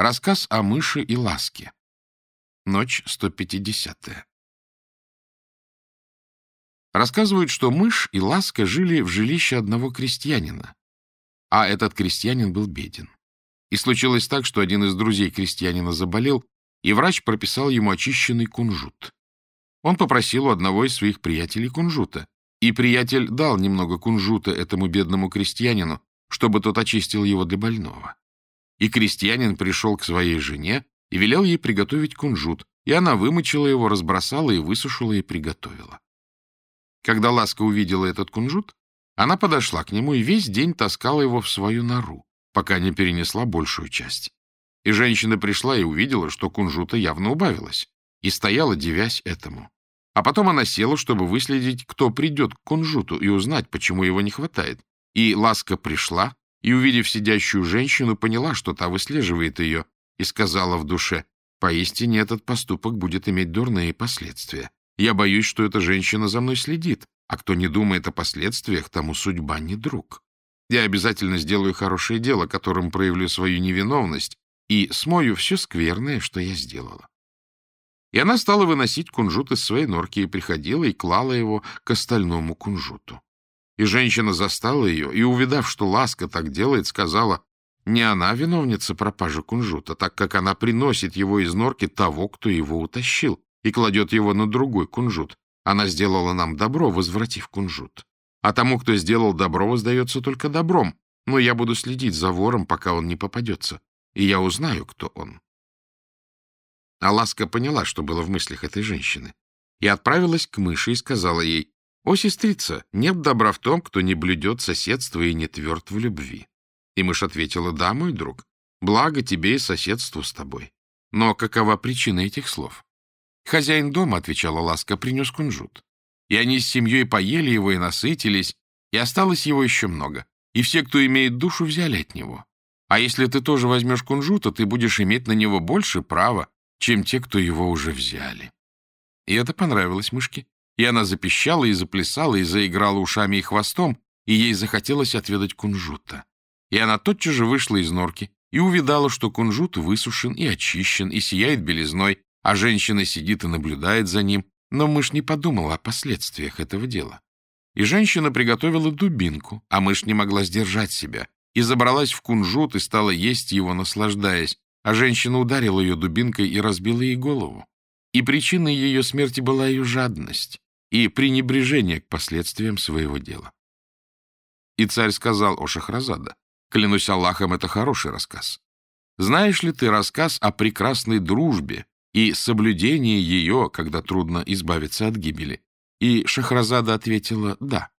Рассказ о мыши и ласке. Ночь 150 -я. Рассказывают, что мышь и ласка жили в жилище одного крестьянина, а этот крестьянин был беден. И случилось так, что один из друзей крестьянина заболел, и врач прописал ему очищенный кунжут. Он попросил у одного из своих приятелей кунжута, и приятель дал немного кунжута этому бедному крестьянину, чтобы тот очистил его для больного. И крестьянин пришел к своей жене и велел ей приготовить кунжут, и она вымочила его, разбросала и высушила и приготовила. Когда Ласка увидела этот кунжут, она подошла к нему и весь день таскала его в свою нору, пока не перенесла большую часть. И женщина пришла и увидела, что кунжута явно убавилось, и стояла, девясь этому. А потом она села, чтобы выследить, кто придет к кунжуту, и узнать, почему его не хватает. И Ласка пришла, и, увидев сидящую женщину, поняла, что та выслеживает ее, и сказала в душе, «Поистине этот поступок будет иметь дурные последствия. Я боюсь, что эта женщина за мной следит, а кто не думает о последствиях, тому судьба не друг. Я обязательно сделаю хорошее дело, которым проявлю свою невиновность, и смою все скверное, что я сделала». И она стала выносить кунжут из своей норки и приходила и клала его к остальному кунжуту. И женщина застала ее, и, увидав, что Ласка так делает, сказала, не она виновница пропажи кунжута, так как она приносит его из норки того, кто его утащил, и кладет его на другой кунжут. Она сделала нам добро, возвратив кунжут. А тому, кто сделал добро, воздается только добром. Но я буду следить за вором, пока он не попадется, и я узнаю, кто он. А Ласка поняла, что было в мыслях этой женщины, и отправилась к мыши и сказала ей, «О, сестрица, нет добра в том, кто не блюдет соседство и не тверд в любви». И мышь ответила, «Да, мой друг, благо тебе и соседству с тобой». Но какова причина этих слов? Хозяин дома, — отвечала Ласка, — принес кунжут. И они с семьей поели его и насытились, и осталось его еще много. И все, кто имеет душу, взяли от него. А если ты тоже возьмешь кунжута, ты будешь иметь на него больше права, чем те, кто его уже взяли. И это понравилось мышке. И она запищала и заплясала, и заиграла ушами и хвостом, и ей захотелось отведать кунжута. И она тотчас же вышла из норки и увидала, что кунжут высушен и очищен, и сияет белизной, а женщина сидит и наблюдает за ним, но мышь не подумала о последствиях этого дела. И женщина приготовила дубинку, а мышь не могла сдержать себя, и забралась в кунжут и стала есть его, наслаждаясь, а женщина ударила ее дубинкой и разбила ей голову. И причиной ее смерти была ее жадность, и пренебрежение к последствиям своего дела. И царь сказал о Шахразада, клянусь Аллахом, это хороший рассказ. Знаешь ли ты рассказ о прекрасной дружбе и соблюдении ее, когда трудно избавиться от гибели? И Шахразада ответила «да».